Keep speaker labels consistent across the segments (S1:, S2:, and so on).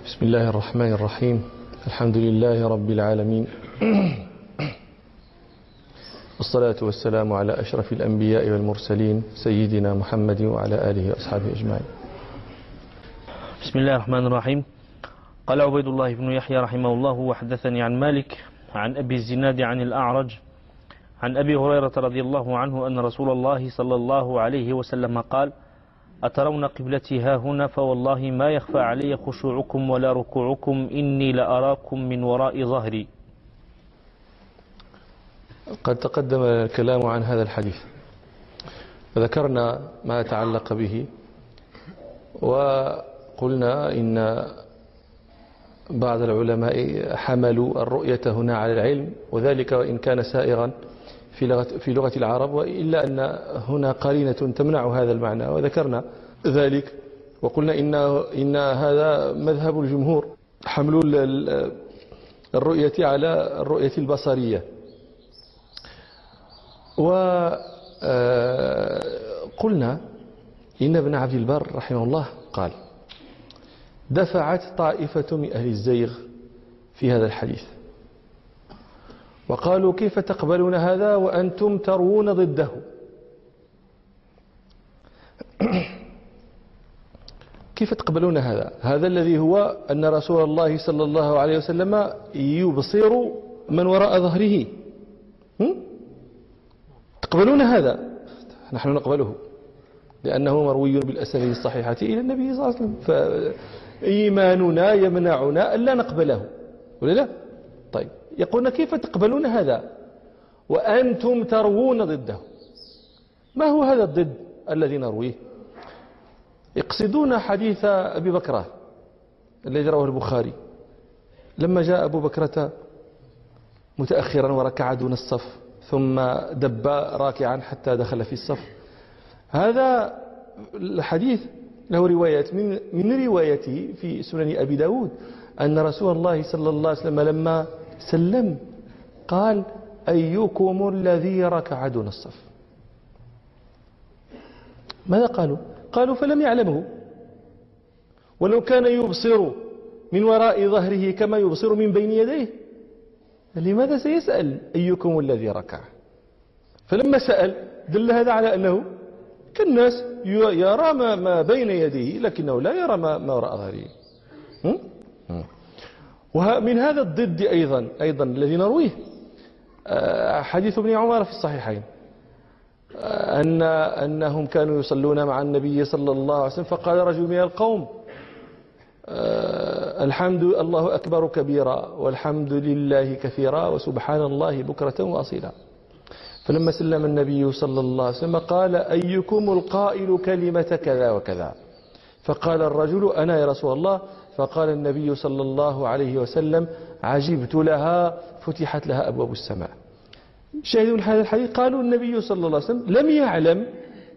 S1: بسم الله الرحمن الرحيم. الحمد لله رب العالمين. والصلاة والسلام على أشرف الأنبياء والمرسلين سيدنا محمد وعلى آله وأصحابه أجمعين.
S2: بسم الله الرحمن الرحيم. قال عبيد الله بن يحيى رحمه الله وحدثني عن مالك عن أبي الزناد عن الأعرج عن أبي هريرة رضي الله عنه أن رسول الله صلى الله عليه وسلم قال أترون قبلتي ها هنا فوالله ما يخفى علي خشوعكم ولا ركوعكم إني لأراكم من وراء ظهري.
S1: قد تقدم الكلام عن هذا الحديث. ذكرنا ما تعلق به وقلنا إن بعض العلماء حملوا الرؤية هنا على العلم وذلك وإن كان سائغا في لغة, في لغة العرب وإلا أن هنا قرينة تمنع هذا المعنى وذكرنا ذلك وقلنا إن, إن هذا مذهب الجمهور حمل الرؤية على الرؤية البصرية. وقلنا إن ابن عبد البر رحمه الله قال دفعت طائفة من أهل الزيغ في هذا الحديث. وقالوا كيف تقبلون هذا وأنتم تروون ضده؟ كيف تقبلون هذا؟ هذا الذي هو أن رسول الله صلى الله عليه وسلم يبصر من وراء ظهره. تقبلون هذا؟ نحن نقبله لأنه مروي بالأسانيد الصحيحة إلى النبي صلى الله عليه وسلم. فإيماننا يمنعنا ألا نقبله ولا لا؟ طيب. يقولون كيف تقبلون هذا؟ وأنتم تروون ضده. ما هو هذا الضد الذي نرويه؟ يقصدون حديث أبي بكرة الذي رواه البخاري. لما جاء أبو بكرة متأخرا وركع دون الصف ثم دب راكعا حتى دخل في الصف. هذا الحديث له روايات من, من روايته في سنن أبي داود أن رسول الله صلى الله عليه وسلم لما سلم قال أيكم الذي ركع دون الصف؟ ماذا قالوا؟ قالوا فلم يعلمه. ولو كان يبصر من وراء ظهره كما يبصر من بين يديه. لماذا سيسأل أيكم الذي ركع؟ فلما سأل دل هذا على أنه كالناس يرى ما بين يديه لكنه لا يرى ما وراء ظهره. ومن هذا الضد أيضا أيضا الذي نرويه آه، حديث ابن عمر في الصحيحين آه، أن أنهم كانوا يصلون مع النبي صلى الله عليه وسلم فقال رجل من القوم آه، الحمد الله أكبر كبيرا والحمد لله كثيرا وسبحان الله بكرة وأصيلا. فلما سلم النبي صلى الله عليه وسلم قال أيكم القائل كلمة كذا وكذا؟ فقال الرجل أنا يا رسول الله فقال النبي صلى الله عليه وسلم عجبت لها فتحت لها أبواب السماء. شاهدوا هذا الحديث؟ قالوا النبي صلى الله عليه وسلم لم يعلم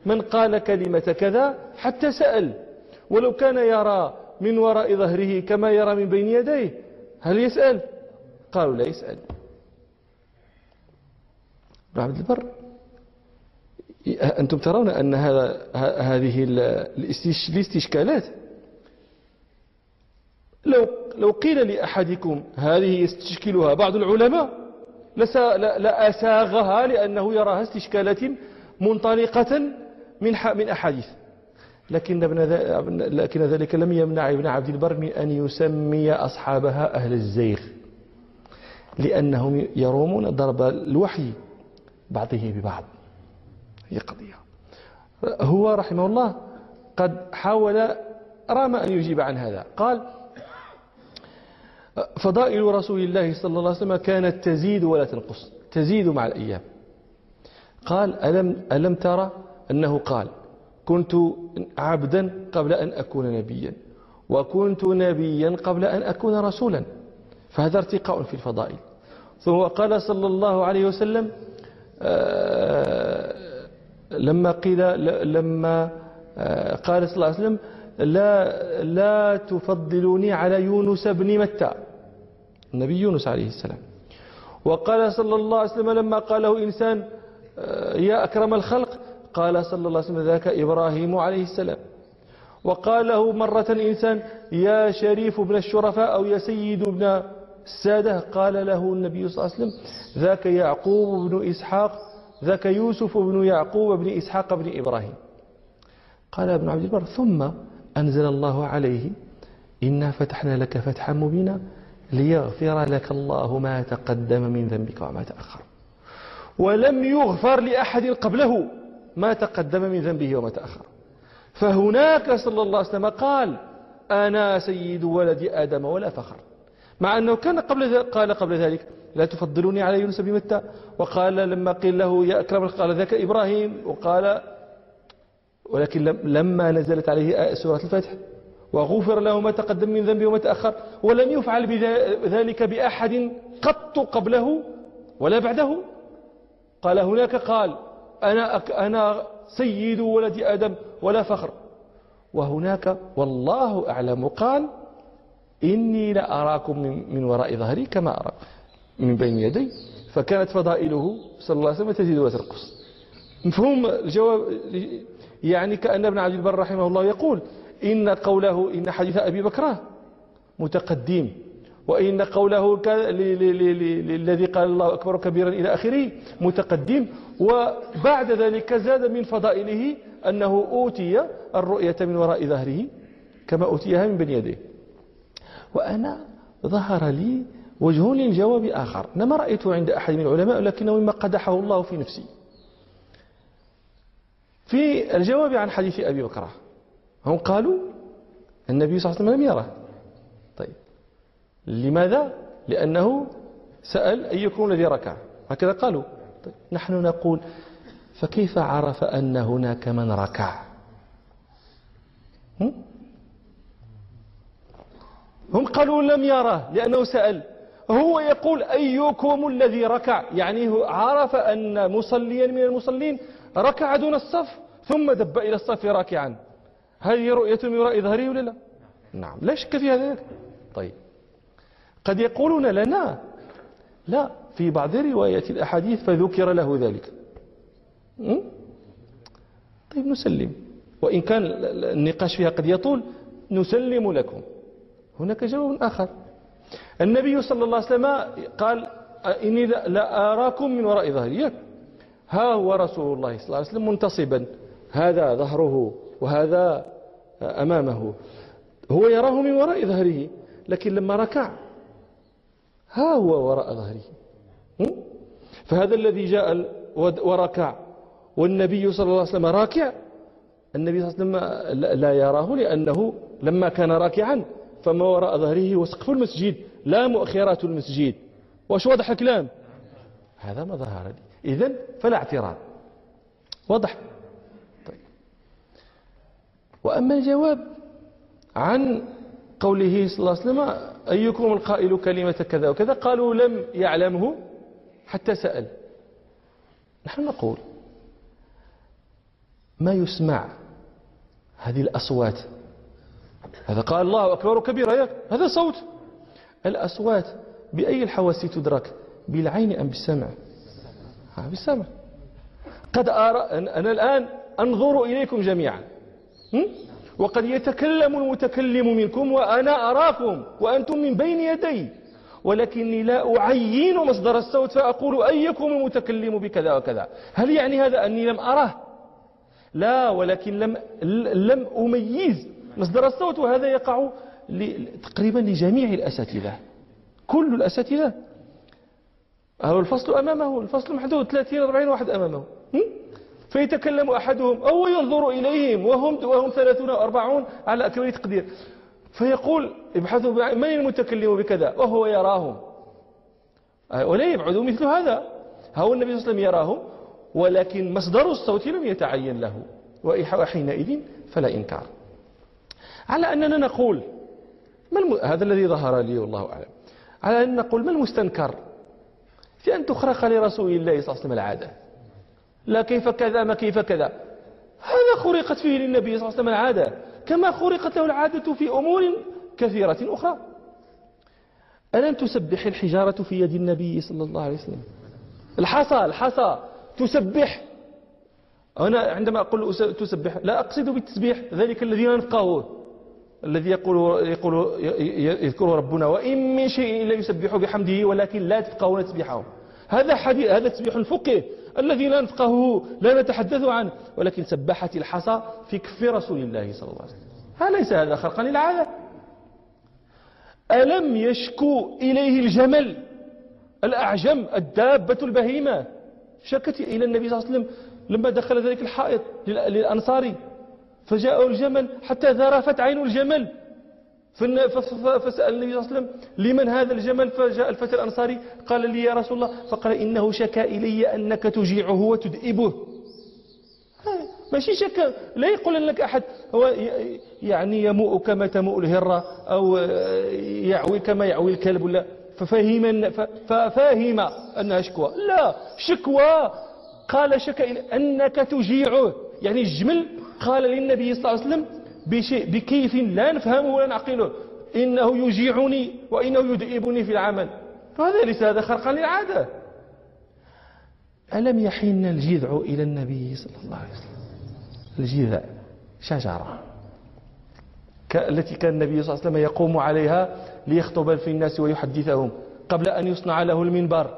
S1: من قال كلمة كذا حتى سأل. ولو كان يرى من وراء ظهره كما يرى من بين يديه هل يسأل؟ قالوا لا يسأل. عبد البر. أنتم ترون أن هذا هذه الاستشكالات لو قيل لأحدكم هذه يستشكلها بعض العلماء لأساغها لأنه يراها استشكالات منطلقة من من أحاديث. لكن ابن لكن ذلك لم يمنع ابن عبد البر من أن يسمي أصحابها أهل الزيغ لأنهم يرومون ضرب الوحي بعضه ببعض. هي قضية. هو رحمه الله قد حاول رام أن يجيب عن هذا. قال فضائل رسول الله صلى الله عليه وسلم كانت تزيد ولا تنقص تزيد مع الأيام. قال ألم, ألم ترى أنه قال كنت عبدا قبل أن أكون نبيا وكنت نبيا قبل أن أكون رسولا. فهذا ارتقاء في الفضائل. ثم قال صلى الله عليه وسلم آه، لما قيل لما آه، قال صلى الله عليه وسلم لا لا تفضلوني على يونس بن متى. النبي يونس عليه السلام. وقال صلى الله عليه وسلم لما قاله إنسان آه، يا أكرم الخلق قال صلى الله عليه وسلم ذاك إبراهيم عليه السلام. وقال له مرة إنسان يا شريف ابن الشرفاء أو يا سيد ابن السادة قال له النبي صلى الله عليه وسلم ذاك يعقوب بن إسحاق ذاك يوسف بن يعقوب بن إسحاق بن إبراهيم. قال ابن عبد البر ثم أنزل الله عليه إنا فتحنا لك فتحا مبينا ليغفر لك الله ما تقدم من ذنبك وما تأخر. ولم يغفر لأحد قبله ما تقدم من ذنبه وما تأخر. فهناك صلى الله عليه وسلم قال أنا سيد ولد آدم ولا فخر. مع أنه كان قبل قال قبل ذلك لا تفضلوني على يونس بمتى؟ وقال لما قيل له يا أكرم قال ذاك إبراهيم. وقال ولكن لما نزلت عليه سورة الفتح وغفر له ما تقدم من ذنبه وما تأخر ولم يفعل بذلك بأحد قط قبله ولا بعده. قال هناك قال أنا, أنا سيد ولد آدم ولا فخر. وهناك والله أعلم قال إني لأراكم من وراء ظهري كما أرى من بين يدي. فكانت فضائله صلى الله عليه وسلم تزيد وتنقص مفهوم الجواب يعني كأن ابن عبد البر رحمه الله يقول إن قوله إن حديث أبي بكر متقدم وإن قوله الذي قال الله أكبر كبيرا إلى آخره متقدم وبعد ذلك زاد من فضائله أنه أوتي الرؤية من وراء ظهره كما أوتيها من بين يديه. وأنا ظهر لي وجه للجواب آخر أنا ما رأيته عند أحد من العلماء لكنه مما قدحه الله في نفسي. في الجواب عن حديث أبي بكرة هم قالوا النبي صلى الله عليه وسلم لم يره. طيب. لماذا؟ لأنه سأل أيكم الذي ركع هكذا قالوا. طيب. نحن نقول فكيف عرف أن هناك من ركع؟ هم قالوا لم يره لأنه سأل. هو يقول أيكم الذي ركع؟ يعني هو عرف أن مصليا من المصلين ركع دون الصف؟ ثم دب إلى الصف راكعا. هذه رؤية من وراء ظهره ولا لا؟ نعم. لا شك في هذا طيب. قد يقولون لنا لا في بعض روايات الأحاديث فذكر له ذلك. طيب نسلم. وإن كان النقاش فيها قد يطول نسلم لكم. هناك جواب آخر. النبي صلى الله عليه وسلم قال إني لا أراكم من وراء ظهري. ها هو رسول الله صلى الله عليه وسلم منتصبا. هذا ظهره وهذا أمامه. هو يراه من وراء ظهره لكن لما ركع ها هو وراء ظهره. فهذا الذي جاء وركع. والنبي صلى الله عليه وسلم راكع. النبي صلى الله عليه وسلم لا يراه لأنه لما كان راكعا فما وراء ظهره وسقف المسجد لا مؤخرات المسجد. واش واضح الكلام؟ هذا ما ظهر إذن فلا اعتراض. واضح. وأما الجواب عن قوله صلى الله عليه وسلم أيكم القائل كلمة كذا وكذا؟ قالوا لم يعلمه حتى سأل. نحن نقول ما يسمع هذه الأصوات؟ هذا قال الله أكبر كبير هذا صوت. الأصوات بأي الحواس تدرك؟ بالعين أم بالسمع؟ بالسمع. قد أرى أنا الآن أنظر إليكم جميعا. وقد يتكلم المتكلم منكم وأنا أراكم وأنتم من بين يدي. ولكني لا أعين مصدر الصوت فأقول أيكم المتكلم بكذا وكذا؟ هل يعني هذا أني لم أره؟ لا ولكن لم, لم أميز مصدر الصوت وهذا يقع تقريبا لجميع الأساتذة. كل الأساتذة. هو الفصل أمامه الفصل محدود 30 40 واحد أمامه. فيتكلم أحدهم أو ينظر إليهم وهم وهم ثلاثون أربعون على أكمل تقدير. فيقول ابحثوا من المتكلم بكذا؟ وهو يراهم. ولا يبعد مثل هذا. هو النبي صلى الله عليه وسلم يراهم ولكن مصدر الصوت لم يتعين له. وحينئذ فلا إنكار. على أننا نقول ما الم... هذا الذي ظهر لي والله أعلم. على أن نقول ما المستنكر في أن تخرق لرسول الله صلى الله عليه وسلم العادة؟ لا كيف كذا ما كيف كذا. هذا خرقت فيه للنبي صلى الله عليه وسلم العادة كما خرقت له العادة في أمور كثيرة أخرى. ألم تسبح الحجارة في يد النبي صلى الله عليه وسلم؟ الحصى الحصى. تسبح. أنا عندما أقول تسبح لا أقصد بالتسبيح ذلك الذي لا الذي يقول يقول يذكره ربنا وإن من شيء إلا يسبح بحمده ولكن لا تفقهون تسبيحه. هذا حديث هذا تسبيح الفقه الذي لا نفقهه لا نتحدث عنه. ولكن سبحت الحصى في كف رسول الله صلى الله عليه وسلم. أليس هذا خرقا للعادة. ألم يشكو إليه الجمل الأعجم الدابة البهيمة؟ شكت إلى النبي صلى الله عليه وسلم لما دخل ذلك الحائط للأنصاري. فجاءه الجمل حتى ذرفت عين الجمل. فسأل النبي صلى الله عليه وسلم لمن هذا الجمل فجاء الفتى الأنصاري قال لي يا رسول الله فقال إنه شكا إلي أنك تجيعه وتدئبه. ماشي شك لا يقول لك أحد هو يعني يموء كما تموء الهرة أو يعوي كما يعوي الكلب ولا ففهم ففهم أنها شكوى. لا شكوى. قال شك أنك تجيعه. يعني الجمل قال للنبي صلى الله عليه وسلم بشيء بكيف لا نفهمه ولا نعقله. إنه يجيعني وإنه يدئبني في العمل. فهذا ليس هذا خرقا للعادة. ألم يحن الجذع إلى النبي صلى الله عليه وسلم؟ الجذع شجرة. التي كان النبي صلى الله عليه وسلم يقوم عليها ليخطب في الناس ويحدثهم قبل أن يصنع له المنبر.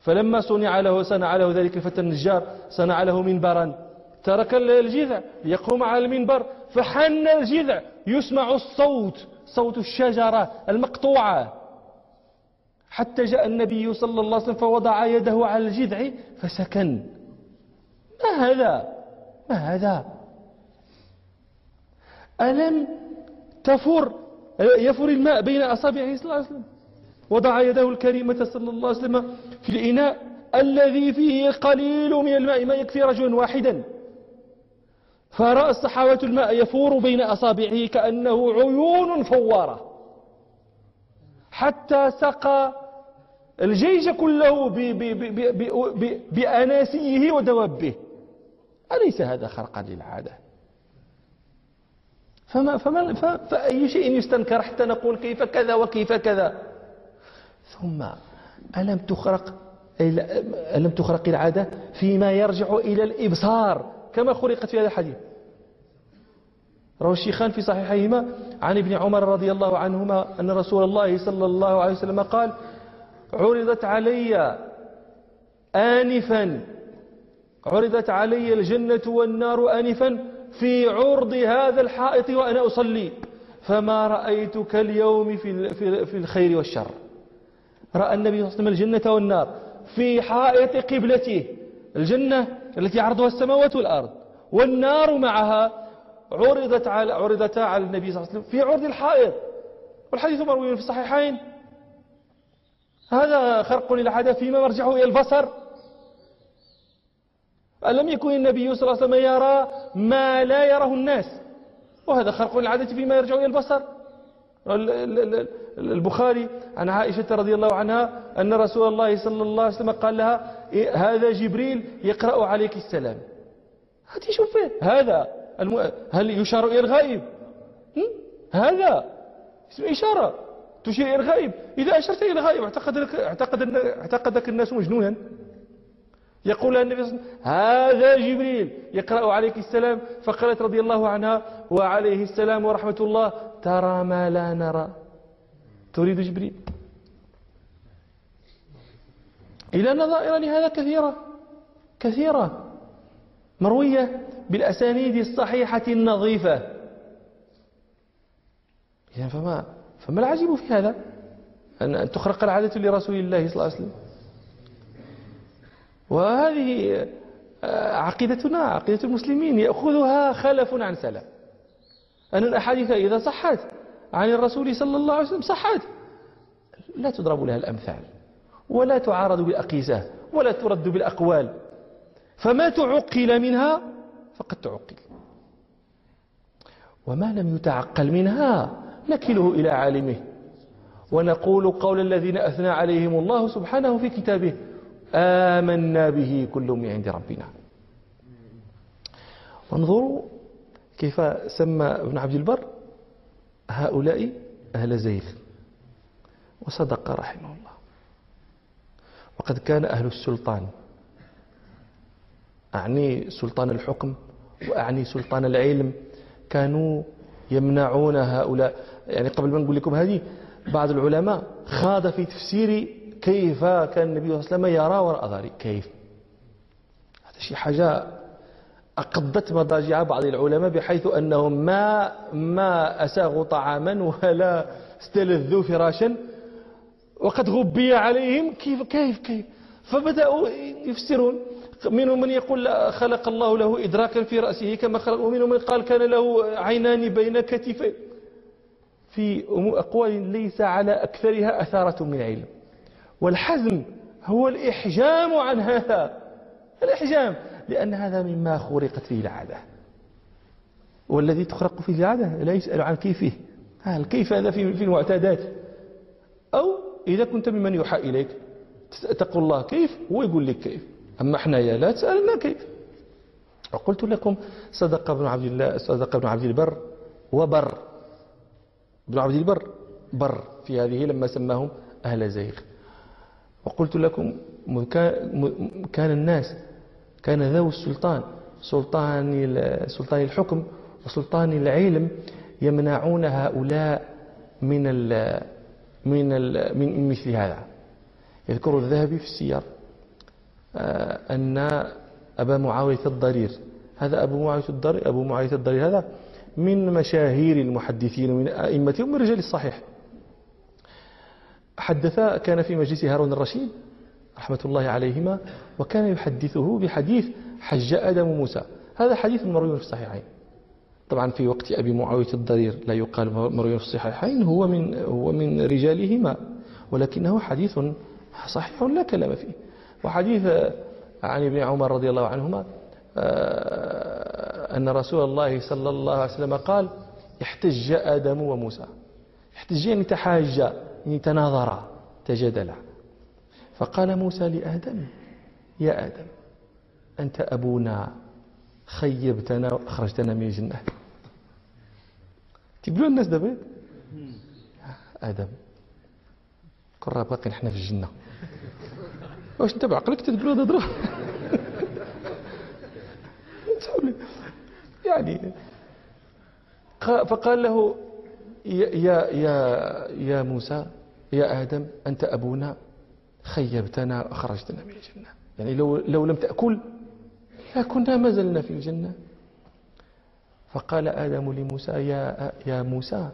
S1: فلما صنع له صنع له ذلك الفتى النجار صنع له منبرا. ترك الجذع يقوم على المنبر. فحن الجذع يسمع الصوت صوت الشجرة المقطوعة. حتى جاء النبي صلى الله عليه وسلم فوضع يده على الجذع فسكن. ما هذا؟ ما هذا؟ ألم تفر يفر الماء بين أصابعه صلى الله عليه وسلم؟ وضع يده الكريمة صلى الله عليه وسلم في الإناء الذي فيه قليل من الماء ما يكفي رجلا واحدا. فرأى الصحابة الماء يفور بين أصابعه كأنه عيون فوارة. حتى سقى الجيش كله بأناسيه ودوابه. أليس هذا خرقا للعادة؟ فما فما فأي شيء يستنكر حتى نقول كيف كذا وكيف كذا. ثم ألم تخرق ألم تخرق العادة فيما يرجع إلى الإبصار؟ كما خلقت في هذا الحديث. روى الشيخان في صحيحيهما عن ابن عمر رضي الله عنهما أن رسول الله صلى الله عليه وسلم قال عرضت علي آنفا عرضت علي الجنة والنار آنفا في عرض هذا الحائط وأنا أصلي. فما رأيت كاليوم في في الخير والشر. رأى النبي صلى الله عليه وسلم الجنة والنار في حائط قبلته. الجنة التي عرضها السماوات والأرض. والنار معها عرضت على عرضتا على النبي صلى الله عليه وسلم في عرض الحائط. والحديث مروي في الصحيحين. هذا خرق للعادة فيما مرجعه إلى البصر. ألم يكن النبي صلى الله عليه وسلم يرى ما لا يراه الناس؟ وهذا خرق للعادة فيما يرجع إلى البصر. البخاري عن عائشة رضي الله عنها أن رسول الله صلى الله عليه وسلم قال لها هذا جبريل يقرأ عليك السلام. هاتي شوف هذا هل يشار إلى الغائب؟ هذا اسم إشارة. تشير إلى الغائب. إذا أشرت إلى الغائب اعتقدك, اعتقد اعتقدك الناس مجنونا. يقول النبي صلى الله عليه وسلم هذا جبريل يقرأ عليك السلام. فقالت رضي الله عنها وعليه السلام ورحمة الله. ترى ما لا نرى. تريد جبريل؟ إلى نظائر لهذا كثيرة كثيرة. مروية بالأسانيد الصحيحة النظيفة. إذن فما, فما العجيب في هذا؟ أن تخرق العادة لرسول الله صلى الله عليه وسلم. وهذه آه، عقيدتنا عقيدة المسلمين يأخذها خلف عن سلف. أن الأحاديث إذا صحت عن الرسول صلى الله عليه وسلم صحت. لا تضرب لها الأمثال. ولا تعارض بالأقيسة ولا ترد بالأقوال. فما تعقل منها فقد تعقل. وما لم يتعقل منها نكله إلى عالمه. ونقول قول الذين أثنى عليهم الله سبحانه في كتابه آمنا به كل من عند ربنا. وانظروا كيف سمى ابن عبد البر هؤلاء أهل زيد. وصدق رحمه الله. وقد كان أهل السلطان. أعني سلطان الحكم وأعني سلطان العلم كانوا يمنعون هؤلاء. يعني قبل ما نقول لكم هذه بعض العلماء خاض في تفسير كيف كان النبي صلى الله عليه وسلم يرى وراء ظهره. كيف؟ هذا شيء حاجة أقضت مضاجع بعض العلماء بحيث أنهم ما ما أساغوا طعاما ولا استلذوا فراشا. وقد غبي عليهم. كيف كيف كيف؟ فبدأوا يفسرون. منهم من يقول خلق الله له إدراكا في رأسه كما خلق. ومنهم من قال كان له عينان بين كتفيه في أقوال ليس على أكثرها أثارة من علم. والحزم هو الإحجام عن هذا. الإحجام. لأن هذا مما خرقت فيه العادة. والذي تخرق فيه العادة لا يسأل عن كيفه. الكيف هذا في المعتادات؟ أو إذا كنت ممن يوحى إليك تقول الله كيف؟ هو يقول لك كيف. أما إحنا يا لا تسألنا كيف. وقلت لكم صدق ابن عبد الله صدق ابن عبد البر وبر. ابن عبد البر بر في هذه لما سماهم أهل زيغ. وقلت لكم كان الناس كان ذو السلطان سلطان سلطان الحكم وسلطان العلم يمنعون هؤلاء من من من مثل هذا. يذكر الذهبي في السير آه، أن أبا معاوية الضرير هذا أبو معاوية الضرير أبو معاوية الضرير هذا من مشاهير المحدثين ومن أئمتهم من رجال الصحيح. حدث كان في مجلس هارون الرشيد رحمة الله عليهما وكان يحدثه بحديث حج آدم موسى. هذا حديث مروي في الصحيحين. طبعا في وقت أبي معاوية الضرير لا يقال مروي في الصحيحين هو من هو من رجالهما ولكنه حديث صحيح لا كلام فيه. وحديث عن ابن عمر رضي الله عنهما آه، أن رسول الله صلى الله عليه وسلم قال احتج آدم وموسى. احتج يعني تحاج يعني تناظرا تجادلا فقال موسى لآدم يا آدم أنت أبونا خيبتنا وأخرجتنا من الجنة. تقولوا الناس دابا؟ آدم. كل راه باقي نحن في الجنة. واش انت بعقلك تقولوا هذا يعني فقال له يا يا يا موسى يا آدم أنت أبونا خيبتنا وأخرجتنا من الجنة. يعني لو, لو لم تأكل لكنا ما زلنا في الجنة. فقال آدم لموسى يا, يا موسى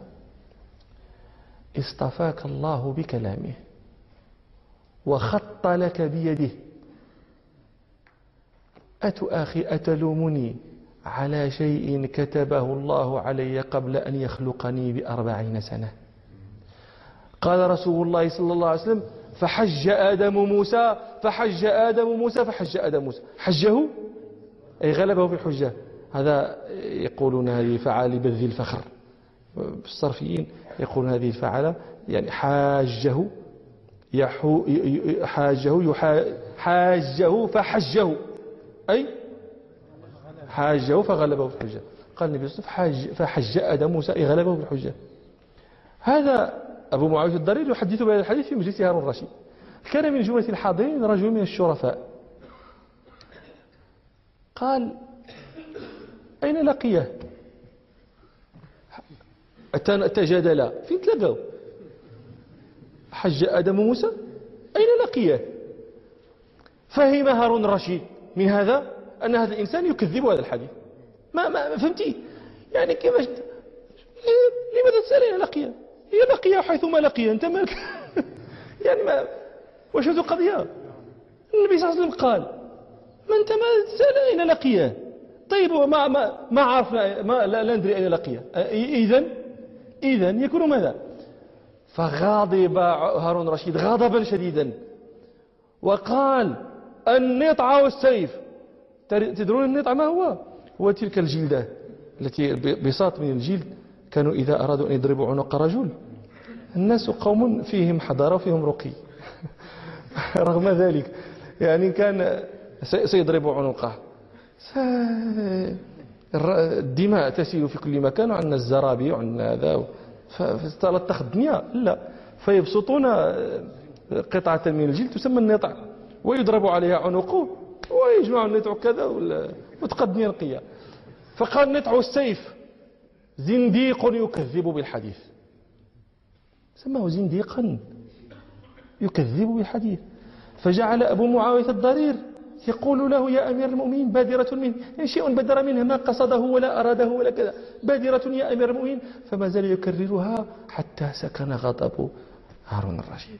S1: اصطفاك الله بكلامه وخط لك بيده. أتؤاخي أتلومني؟ على شيء كتبه الله علي قبل أن يخلقني بأربعين سنة. قال رسول الله صلى الله عليه وسلم فحج آدم موسى فحج آدم موسى فحج آدم موسى. حجه؟ أي غلبه في الحجة هذا يقولون هذه فعال بذي الفخر. الصرفيين يقولون هذه الفعالة يعني حاجة يحو حاجة حاجة فحجه. أي حاجة فغلبه في الحجة. قال النبي صلى الله عليه وسلم فحج آدم موسى غلبه في الحجة. هذا أبو معاوية الضرير يحدث بهذا الحديث في مجلس هارون الرشيد. كان من جملة الحاضرين رجل من الشرفاء. قال أين لقيه؟ تجادلا فين تلاقوا حج آدم موسى أين لقيه؟ فهم هارون الرشيد من هذا أن هذا الإنسان يكذب هذا الحديث. ما, ما فهمتي؟ يعني كيفاش لماذا تسأل أين لقيه؟ هي لقيه حيثما لقيه. أنت مالك؟ يعني ما وش هذه القضية؟ النبي صلى الله عليه وسلم قال ما أنت ما تسأل أين لقيه؟ طيب ما ما ما عرفنا ما لا, ندري أين لقيه إذا إذا يكون ماذا؟ فغاضب هارون رشيد غضبا شديدا. وقال النطع والسيف. تدرون النطع ما هو؟ هو تلك الجلدة التي بساط من الجلد. كانوا إذا أرادوا أن يضربوا عنق رجل. الناس قوم فيهم حضارة وفيهم رقي. رغم ذلك يعني كان سيضرب عنقه. الدماء تسيل في كل مكان وعندنا الزرابي وعندنا هذا فتلطخ الدنيا. لا. فيبسطون قطعة من الجلد تسمى النطع ويضرب عليها عنقه ويجمعوا النتع كذا وتقدمي نقية فقال نتع السيف. زنديق يكذب بالحديث. سماه زنديقا. يكذب بالحديث. فجعل أبو معاوية الضرير يقول له يا أمير المؤمنين بادرة منه يعني شيء بدر منه ما قصده ولا أراده ولا كذا. بادرة يا أمير المؤمنين. فما زال يكررها حتى سكن غضب هارون الرشيد.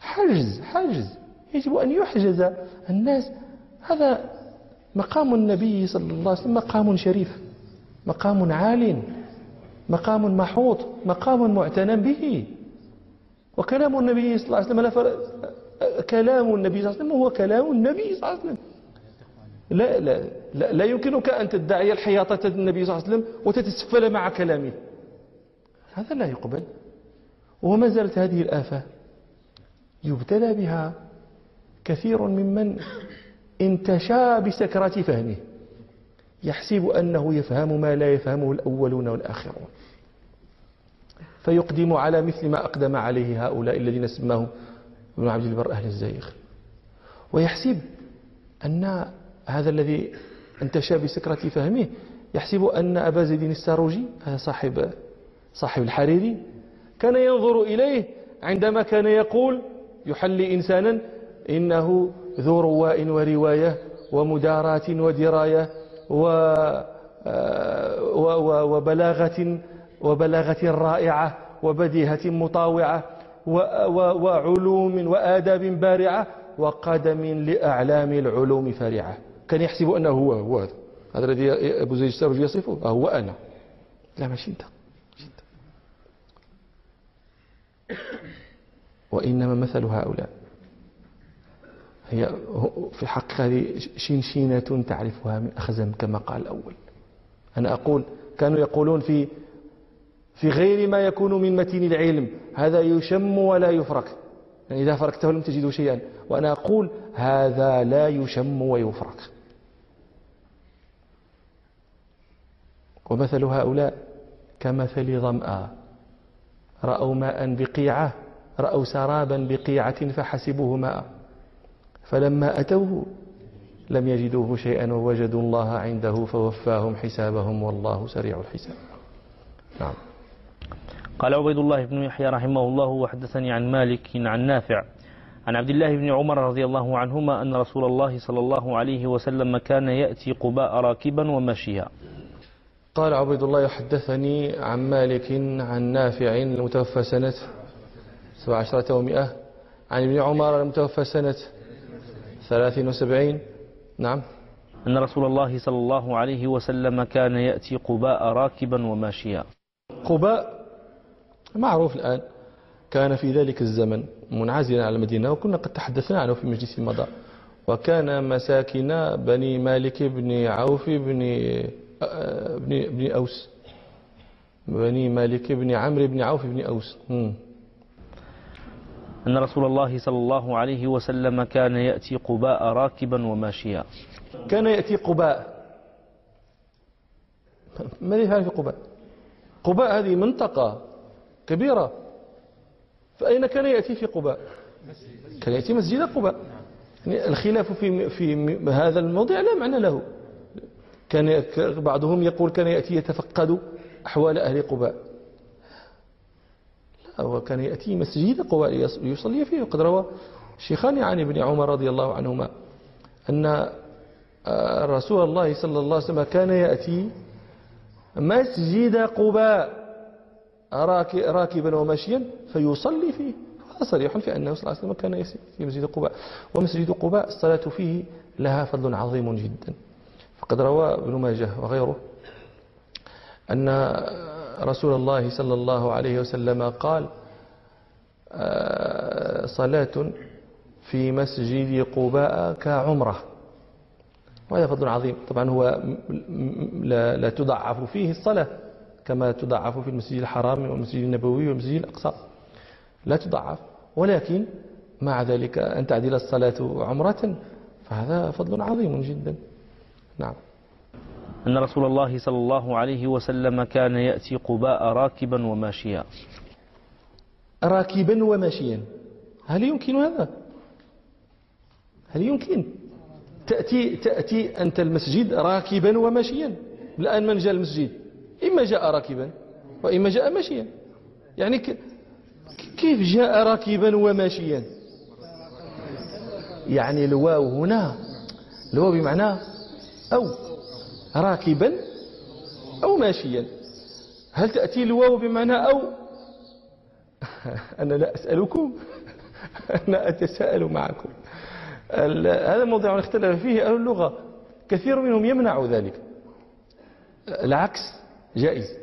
S1: حجز حجز. يجب أن يحجز الناس. هذا مقام النبي صلى الله عليه وسلم مقام شريف مقام عال مقام محوط مقام معتنى به. وكلام النبي صلى الله عليه وسلم كلام النبي صلى الله عليه وسلم هو كلام النبي صلى الله عليه وسلم. لا, لا, لا, لا يمكنك أن تدعي الحياطة النبي صلى الله عليه وسلم وتتسفل مع كلامه. هذا لا يقبل. وما زالت هذه الآفة يبتلى بها كثير ممن انتشى بسكرات فهمه. يحسب أنه يفهم ما لا يفهمه الأولون والآخرون. فيقدم على مثل ما أقدم عليه هؤلاء الذين سماهم ابن عبد البر أهل الزيغ. ويحسب أن هذا الذي انتشى بسكرة فهمه يحسب أن أبا زيد الساروجي صاحب صاحب الحريري كان ينظر إليه عندما كان يقول يحلي إنسانا إنه ذو رواء ورواية ومداراة ودراية آه، وبلاغة وبلاغة رائعة وبديهة مطاوعة وعلوم وآداب بارعة وقدم لأعلام العلوم فرعة كان يحسب أنه هو هو هذا. هذا الذي أبو زيد السرج يصفه. هو أنا. لا ماشي أنت. وإنما مثل هؤلاء. هي في الحقيقة هذه شنشينة تعرفها من أخزم كما قال الأول. أنا أقول كانوا يقولون في في غير ما يكون من متين العلم. هذا يشم ولا يفرك. يعني إذا فركته لم تجدوا شيئا. وأنا أقول هذا لا يشم ويفرك. ومثل هؤلاء كمثل ظمآ. رأوا ماء بقيعة رأوا سرابا بقيعة فحسبوه ماء. فلما أتوه لم يجدوه شيئا ووجدوا الله عنده فوفاهم حسابهم والله سريع الحساب. نعم.
S2: قال عبيد الله بن يحيى رحمه الله وحدثني عن مالك عن نافع عن عبد الله بن عمر رضي الله عنهما أن رسول الله صلى الله عليه وسلم كان يأتي قباء راكبا ومشيا.
S1: قال عبيد الله يحدثني عن مالك عن نافع المتوفى سنة 17 ومئة. عن ابن عمر المتوفى سنة 73 نعم.
S2: أن رسول الله صلى الله عليه وسلم كان يأتي قباء راكبا وماشيا
S1: قباء معروف الآن كان في ذلك الزمن منعزلا على المدينة وكنا قد تحدثنا عنه في مجلس مضى وكان مساكن بني مالك بن عوف بن بن بن أوس. بني مالك بن عمرو بن عوف بن أوس.
S2: أن رسول الله صلى الله عليه وسلم كان يأتي قباء راكبا وماشيا.
S1: كان يأتي قباء. ماذا يفعل في قباء؟ قباء هذه منطقة. كبيرة. فأين كان يأتي في قباء؟ كان يأتي مسجد قباء. يعني الخلاف في في هذا الموضع لا معنى له. كان بعضهم يقول كان يأتي يتفقد أحوال أهل قباء. لا هو كان يأتي مسجد قباء يصلي فيه. وقد روى شيخان عن ابن عمر رضي الله عنهما أن رسول الله صلى الله عليه وسلم كان يأتي مسجد قباء. راكبا وماشيا فيصلي فيه. هذا صريح في أنه صلى الله عليه وسلم كان يسير في مسجد قباء. ومسجد قباء الصلاة فيه لها فضل عظيم جدا. فقد روى ابن ماجه وغيره أن رسول الله صلى الله عليه وسلم قال آه، صلاة في مسجد قباء كعمرة. وهذا فضل عظيم. طبعا هو لا تضعف فيه الصلاة. كما تضعف في المسجد الحرام والمسجد النبوي والمسجد الأقصى. لا تضعف. ولكن مع ذلك أن تعدل الصلاة عمرة فهذا فضل عظيم جدا. نعم.
S2: أن رسول الله صلى الله عليه وسلم كان يأتي قباء راكبا وماشيا.
S1: راكبا وماشيا. هل يمكن هذا؟ هل يمكن؟ تأتي, تأتي أنت المسجد راكبا وماشيا. الآن من جاء المسجد؟ إما جاء راكبا وإما جاء ماشيا. يعني كيف جاء راكبا وماشيا؟ يعني الواو هنا الواو بمعنى أو راكبا أو ماشيا. هل تأتي الواو بمعنى أو؟ أنا لا أسألكم أنا أتساءل معكم. هذا موضوع اختلف فيه أهل اللغة كثير منهم يمنع ذلك. العكس جائز.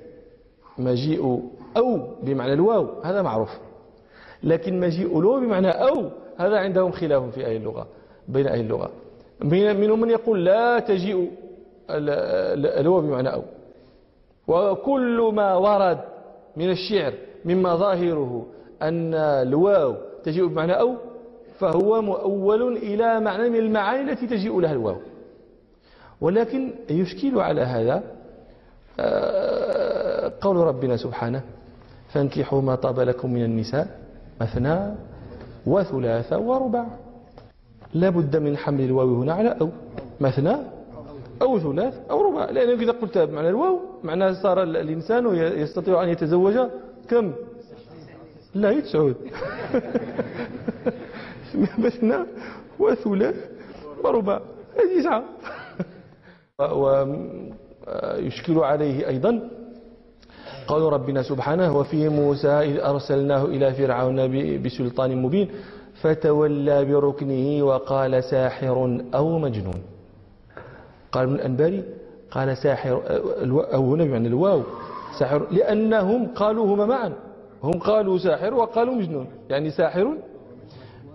S1: مجيء أو بمعنى الواو هذا معروف. لكن مجيء لو بمعنى أو هذا عندهم خلاف في أهل اللغة بين أهل اللغة. منهم من يقول لا تجيء الواو بمعنى أو. وكل ما ورد من الشعر مما ظاهره أن الواو تجيء بمعنى أو فهو مؤول إلى معنى من المعاني التي تجيء لها الواو. ولكن يشكل على هذا قول ربنا سبحانه فانكحوا ما طاب لكم من النساء مثنى وثلاث وربع لا بد من حمل الواو هنا على أو مثنى أو ثلاث أو ربع لأنه إذا قلت بمعنى الواو معناه صار الإنسان يستطيع أن يتزوج كم؟ لا يتسعود مثنى وثلاث وربع هذه تسعة. ويشكل عليه أيضا. قال ربنا سبحانه وفي موسى إذ أرسلناه إلى فرعون بسلطان مبين فتولى بركنه وقال ساحر أو مجنون. قال من الأنباري؟ قال ساحر أو هنا بمعنى الواو. ساحر لأنهم قالوا هما معا. هم قالوا ساحر وقالوا مجنون. يعني ساحر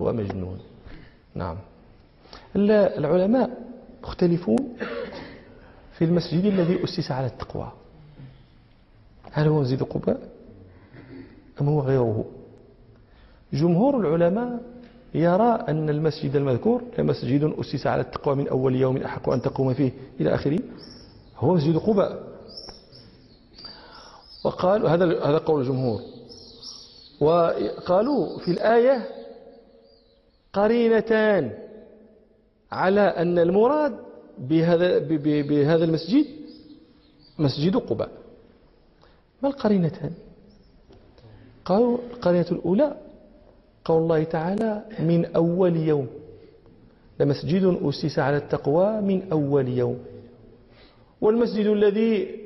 S1: ومجنون. نعم. العلماء مختلفون. في المسجد الذي أسس على التقوى. هل هو مسجد قباء؟ أم هو غيره؟ جمهور العلماء يرى أن المسجد المذكور مسجد أسس على التقوى من أول يوم أحق أن تقوم فيه إلى آخره. هو مسجد قباء. وقال هذا هذا قول الجمهور. وقالوا في الآية قرينتان على أن المراد بهذا بهذا المسجد؟ مسجد قباء. ما القرينتان؟ قالوا القرينة الأولى قول الله تعالى من أول يوم. لمسجد أسس على التقوى من أول يوم. والمسجد الذي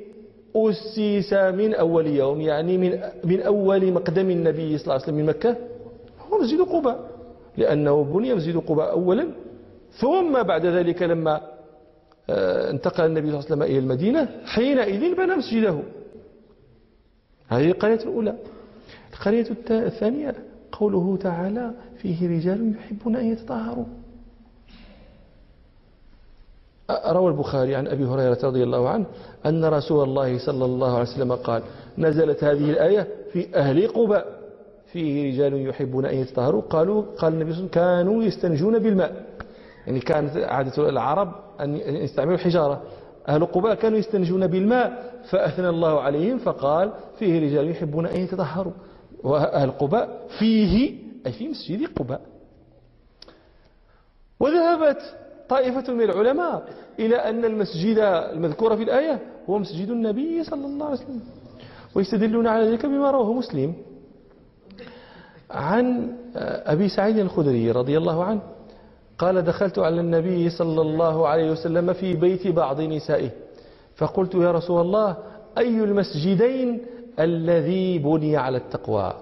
S1: أسس من أول يوم يعني من من أول مقدم النبي صلى الله عليه وسلم من مكة هو مسجد قباء. لأنه بني مسجد قباء أولا ثم بعد ذلك لما انتقل النبي صلى الله عليه وسلم إلى المدينة حينئذ بنى مسجده. هذه القرية الأولى. القرية الثانية قوله تعالى فيه رجال يحبون أن يتطهروا. روى البخاري عن أبي هريرة رضي الله عنه أن رسول الله صلى الله عليه وسلم قال نزلت هذه الآية في أهل قباء. فيه رجال يحبون أن يتطهروا. قالوا قال النبي صلى الله عليه وسلم كانوا يستنجون بالماء. يعني كانت عادة العرب أن يستعملوا الحجارة. أهل قباء كانوا يستنجون بالماء فأثنى الله عليهم فقال فيه رجال يحبون أن يتطهروا. وأهل قباء فيه أي في مسجد قباء. وذهبت طائفة من العلماء إلى أن المسجد المذكور في الآية هو مسجد النبي صلى الله عليه وسلم. ويستدلون على ذلك بما رواه مسلم عن أبي سعيد الخدري رضي الله عنه. قال دخلت على النبي صلى الله عليه وسلم في بيت بعض نسائه. فقلت يا رسول الله أي المسجدين الذي بني على التقوى؟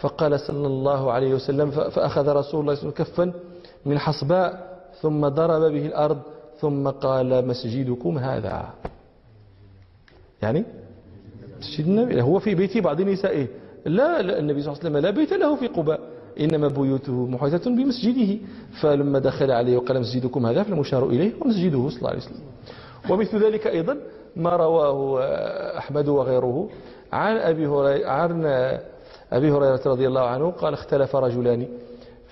S1: فقال صلى الله عليه وسلم فأخذ رسول الله وسلم كفا من حصباء ثم ضرب به الأرض ثم قال مسجدكم هذا. يعني مسجد النبي هو في بيت بعض نسائه. لا, لا النبي صلى الله عليه وسلم لا بيت له في قباء. إنما بيوته محيطة بمسجده فلما دخل عليه وقال مسجدكم هذا فالمشار إليه ومسجده صلى الله عليه وسلم. ومثل ذلك أيضا ما رواه أحمد وغيره عن أبي هريرة, عن أبي هريرة رضي الله عنه قال اختلف رجلان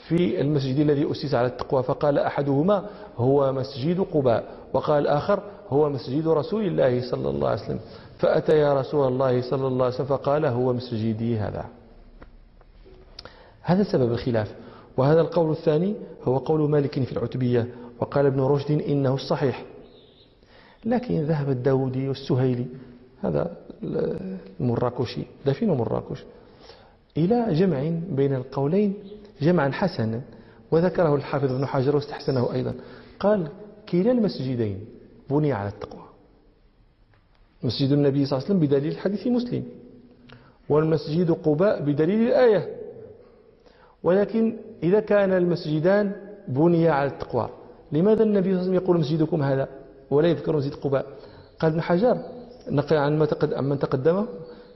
S1: في المسجد الذي أسس على التقوى فقال أحدهما هو مسجد قباء وقال الآخر هو مسجد رسول الله صلى الله عليه وسلم. فأتى يا رسول الله صلى الله عليه وسلم فقال هو مسجدي هذا. هذا سبب الخلاف. وهذا القول الثاني هو قول مالك في العتبية وقال ابن رشد إنه الصحيح لكن ذهب الداودي والسهيلي هذا المراكشي دافين مراكش إلى جمع بين القولين جمعا حسنا وذكره الحافظ ابن حجر واستحسنه أيضا. قال كلا المسجدين بني على التقوى. مسجد النبي صلى الله عليه وسلم بدليل حديث مسلم والمسجد قباء بدليل الآية. ولكن إذا كان المسجدان بني على التقوى. لماذا النبي صلى الله عليه وسلم يقول مسجدكم هذا ولا يذكر مسجد قباء؟ قال ابن حجر نقل عن من تقدمه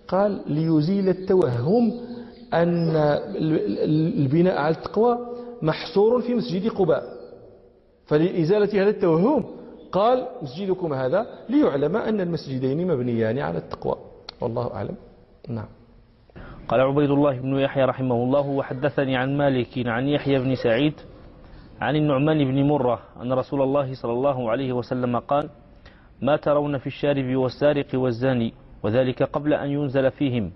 S1: قال ليزيل التوهم أن البناء على التقوى محصور في مسجد قباء. فلإزالة هذا التوهم قال مسجدكم هذا ليعلم أن المسجدين مبنيان على التقوى. والله أعلم. نعم.
S2: قال عبيد الله بن يحيى رحمه الله وحدثني عن مالك عن يحيى بن سعيد عن النعمان بن مرة أن رسول الله صلى الله عليه وسلم قال ما ترون في الشارب والسارق والزاني وذلك قبل أن ينزل فيهم.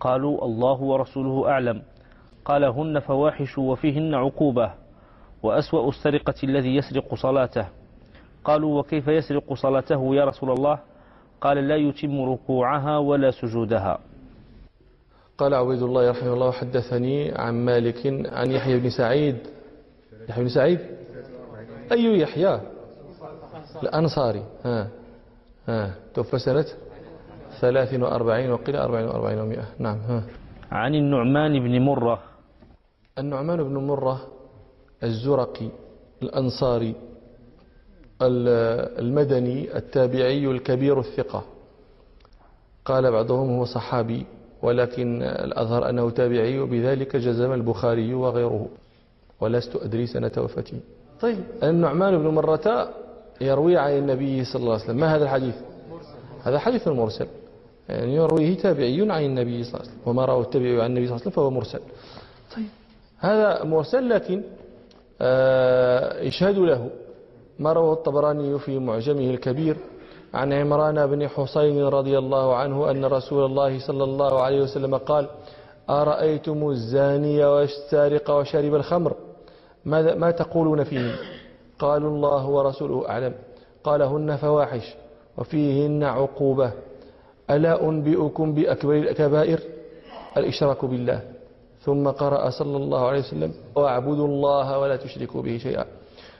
S2: قالوا الله ورسوله أعلم. قال هن فواحش وفيهن عقوبة وأسوأ السرقة الذي يسرق صلاته. قالوا وكيف يسرق صلاته يا رسول الله؟ قال لا يتم ركوعها ولا سجودها.
S1: قال عبيد الله رحمه الله حدثني عن مالك عن يحيى بن سعيد. يحيى بن سعيد؟ أي يحيى؟ الأنصاري. ها. ها. توفى سنة ثلاث وأربعين وقيل أربعين وأربعين ومئة نعم. ها.
S2: عن النعمان بن مرة.
S1: النعمان بن مرة الزرقي الأنصاري المدني التابعي الكبير الثقة. قال بعضهم هو صحابي. ولكن الأظهر أنه تابعي وبذلك جزم البخاري وغيره. ولست أدري سنة وفاته طيب. النعمان بن مرة يروي عن النبي صلى الله عليه وسلم. ما هذا الحديث؟ هذا حديث مرسل. يعني يرويه تابعي عن النبي صلى الله عليه وسلم. وما رواه التابعي عن النبي صلى الله عليه وسلم فهو مرسل. طيب. هذا مرسل لكن آه يشهد له. ما رواه الطبراني في معجمه الكبير. عن عمران بن حسين رضي الله عنه أن رسول الله صلى الله عليه وسلم قال أرأيتم الزاني والسارق وشارب الخمر؟ ماذا ما تقولون فيه قالوا الله ورسوله أعلم. قال هن فواحش وفيهن عقوبة. ألا أنبئكم بأكبر الكبائر؟ الإشراك بالله. ثم قرأ صلى الله عليه وسلم واعبدوا الله ولا تشركوا به شيئا.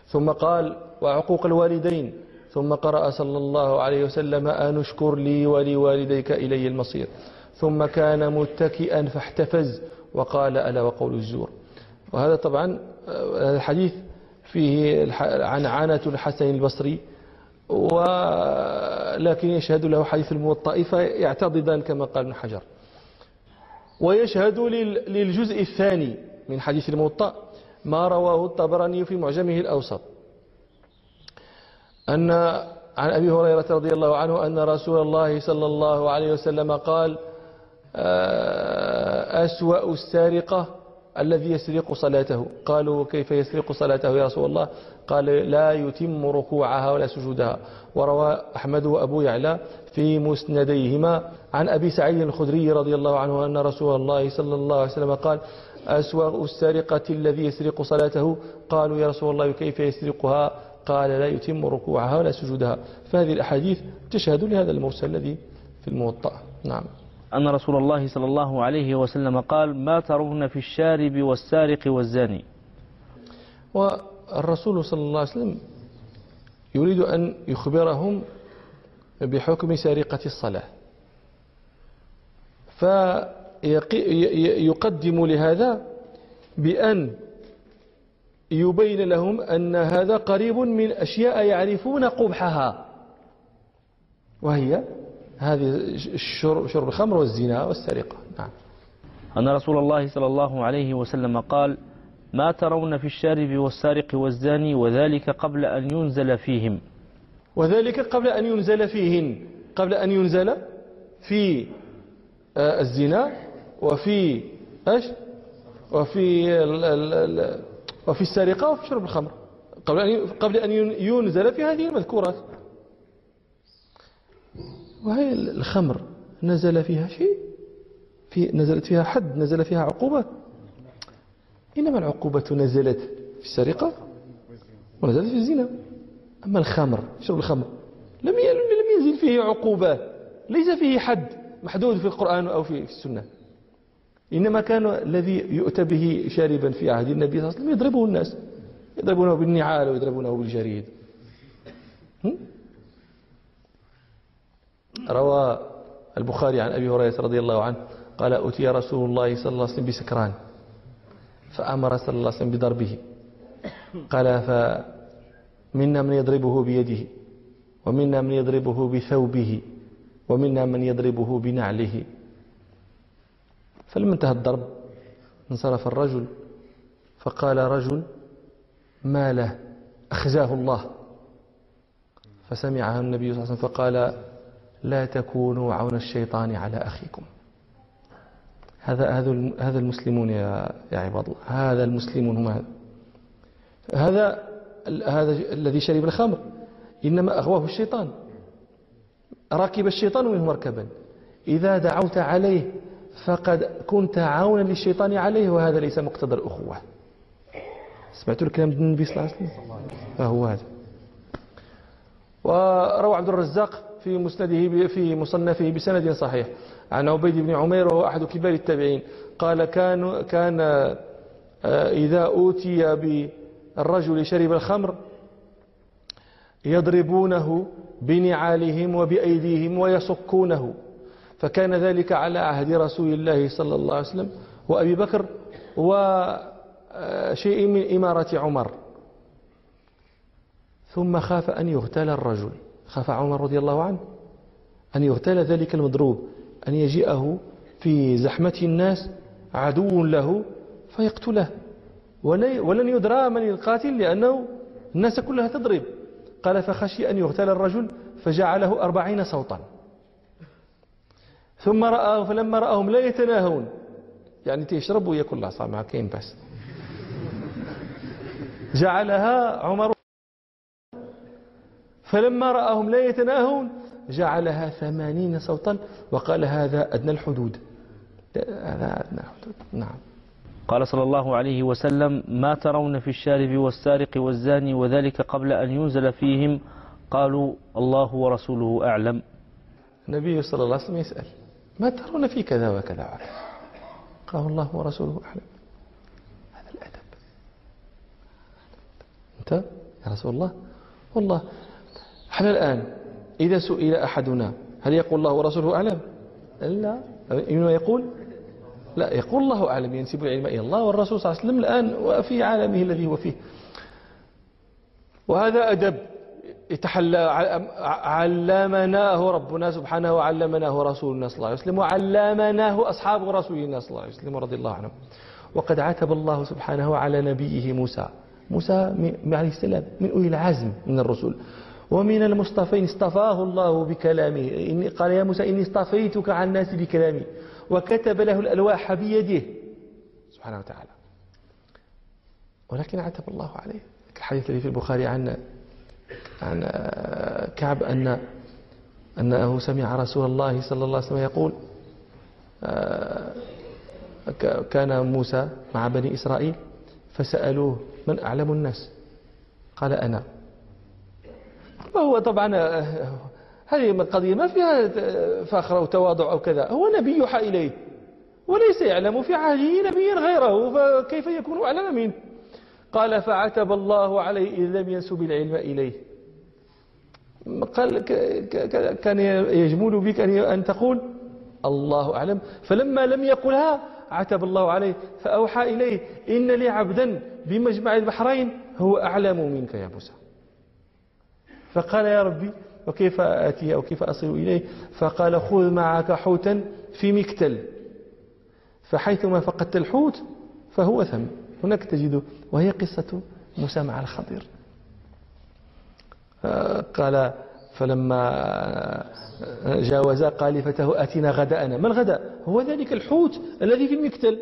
S1: ثم قال وعقوق الوالدين؟ ثم قرأ صلى الله عليه وسلم أن اشكر لي ولوالديك إلي المصير. ثم كان متكئا فاحتفز وقال ألا وقول الزور. وهذا طبعا الحديث فيه عنعنة الحسن البصري ولكن يشهد له حديث الموطأ فيعتضدان كما قال ابن حجر. ويشهد للجزء الثاني من حديث الموطأ ما رواه الطبراني في معجمه الأوسط. أن عن أبي هريرة رضي الله عنه أن رسول الله صلى الله عليه وسلم قال آه، أسوأ السارقة الذي يسرق صلاته. قالوا كيف يسرق صلاته يا رسول الله؟ قال لا يتم ركوعها ولا سجودها. وروى أحمد وأبو يعلى في مسنديهما عن أبي سعيد الخدري رضي الله عنه أن رسول الله صلى الله عليه وسلم قال أسوأ السرقة الذي يسرق صلاته؟ قالوا يا رسول الله كيف يسرقها؟ قال لا يتم ركوعها ولا سجودها. فهذه الأحاديث تشهد لهذا الموسى الذي في الموطأ. نعم.
S2: أن رسول الله صلى الله عليه وسلم قال ما ترون في الشارب والسارق والزاني.
S1: والرسول صلى الله عليه وسلم يريد أن يخبرهم بحكم سرقة الصلاة. فيقدم لهذا بأن يبين لهم أن هذا قريب من أشياء يعرفون قبحها. وهي هذه شرب الخمر والزنا والسرقة. نعم.
S2: أن رسول الله صلى الله عليه وسلم قال ما ترون في الشارب والسارق والزاني وذلك قبل أن ينزل فيهم.
S1: وذلك قبل أن ينزل فيهن. قبل أن ينزل في آه، الزنا وفي إيش؟ وفي وفي السرقة وفي شرب الخمر. قبل أن قبل أن ينزل في هذه المذكورات. وهي الخمر نزل فيها شيء؟ في نزلت فيها حد نزل فيها عقوبة إنما العقوبة نزلت في السرقة ونزلت في الزنا. أما الخمر شرب الخمر لم ينزل فيه عقوبة. ليس فيه حد محدود في القرآن أو في السنة. إنما كان الذي يؤتى به شاربا في عهد النبي صلى الله عليه وسلم يضربه الناس يضربونه بالنعال ويضربونه بالجريد. روى البخاري عن أبي هريرة رضي الله عنه قال أتي رسول الله صلى الله عليه وسلم بسكران فأمر صلى الله عليه وسلم بضربه. قال فمنا من يضربه بيده ومنا من يضربه بثوبه ومنا من يضربه بنعله. فلما انتهى الضرب. انصرف الرجل فقال رجل ما له؟ أخزاه الله. فسمعها النبي صلى الله عليه وسلم فقال لا تكونوا عون الشيطان على أخيكم. هذا هذا المسلمون يا يا عباد الله. هذا المسلمون هم هذا. هذا هذا الذي شرب الخمر. إنما أغواه الشيطان. ركب الشيطان منه مركبا. إذا دعوت عليه فقد كنت عونا للشيطان عليه وهذا ليس مقتضى الأخوة. سمعت الكلام النبي صلى الله عليه وسلم؟ فهو هذا. وروى عبد الرزاق في مسنده في مصنفه بسند صحيح. عن عبيد بن عمير وهو أحد كبار التابعين. قال كان كان آه، إذا أوتي بالرجل شرب الخمر يضربونه بنعالهم وبأيديهم ويصكونه. فكان ذلك على عهد رسول الله صلى الله عليه وسلم وأبي بكر وشيء من إمارة عمر. ثم خاف أن يغتال الرجل. خاف عمر رضي الله عنه أن يغتال ذلك المضروب أن يجيئه في زحمة الناس عدو له فيقتله. ولن يدرى من القاتل لأنه الناس كلها تضرب. قال فخشي أن يغتال الرجل فجعله أربعين صوتا. ثم رأى فلما رأهم لا يتناهون. يعني تشرب ويأكل العصا مع كين بس. جعلها عمر. فلما رأهم لا يتناهون جعلها ثمانين صوتا وقال هذا أدنى الحدود. هذا أدنى الحدود. نعم.
S2: قال صلى الله عليه وسلم ما ترون في الشارب والسارق والزاني وذلك قبل أن ينزل فيهم؟ قالوا الله ورسوله أعلم.
S1: النبي صلى الله عليه وسلم يسأل. ما ترون في كذا وكذا. قال الله ورسوله أعلم هذا الأدب. أنت يا رسول الله؟ والله. إحنا الآن إذا سئل أحدنا هل يقول الله ورسوله أعلم؟ لا. يقول؟ لا. يقول الله أعلم. ينسب العلم إلى الله والرسول صلى الله عليه وسلم الآن وفي عالمه الذي هو فيه. وهذا أدب. علمناه ربنا سبحانه وعلمناه رسولنا صلى الله عليه وسلم وعلمناه أصحاب رسولنا صلى الله عليه وسلم رضي الله عنهم. وقد عتب الله سبحانه على نبيه موسى. موسى عليه السلام من أولي العزم من الرسل. ومن المصطفين اصطفاه الله بكلامه. قال يا موسى إني اصطفيتك على الناس بكلامي. وكتب له الألواح بيده. سبحانه وتعالى. ولكن عتب الله عليه. الحديث الذي في البخاري عن عن كعب أن أنه سمع رسول الله صلى الله عليه وسلم يقول آه، كان موسى مع بني إسرائيل فسألوه من أعلم الناس؟ قال أنا. وهو طبعا آه، هذه القضية ما فيها فخر أو تواضع أو كذا. هو نبي يوحى إليه وليس يعلم في عهده نبي غيره فكيف يكون أعلم منه؟ قال فعتب الله عليه إذ لم ينسب العلم إليه. قال كان يجمل بك أن تقول الله أعلم. فلما لم يقلها عتب الله عليه. فأوحى إليه إن لي عبدا بمجمع البحرين هو أعلم منك يا موسى. فقال يا ربي وكيف آتيه أو كيف أصل إليه؟ فقال خذ معك حوتا في مكتل. فحيثما فقدت الحوت فهو ثم. هناك تجد وهي قصة موسى مع الخضير قال فلما جاوزا قال لفتاه آتنا غداءنا. ما الغداء؟ هو ذلك الحوت الذي في المكتل.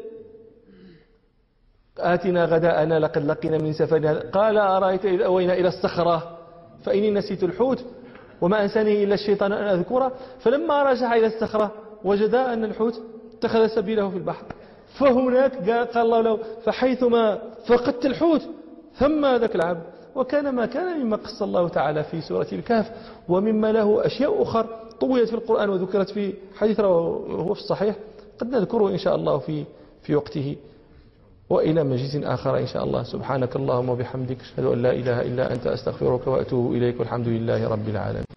S1: آتنا غداءنا لقد لقينا من سفرنا. قال أرأيت إذ أوينا إلى الصخرة؟ فإني نسيت الحوت وما أنساني إلا الشيطان أن أذكره. فلما رجع إلى الصخرة وجد أن الحوت اتخذ سبيله في البحر. فهناك قال الله له فحيثما فقدت الحوت ثم ذاك العبد. وكان ما كان مما قص الله تعالى في سورة الكهف ومما له أشياء أخر طويت في القرآن وذكرت في حديث هو في الصحيح. قد نذكره إن شاء الله في في وقته. وإلى مجلس آخر إن شاء الله. سبحانك اللهم وبحمدك أشهد أن لا إله إلا أنت أستغفرك وأتوب إليك والحمد لله رب العالمين.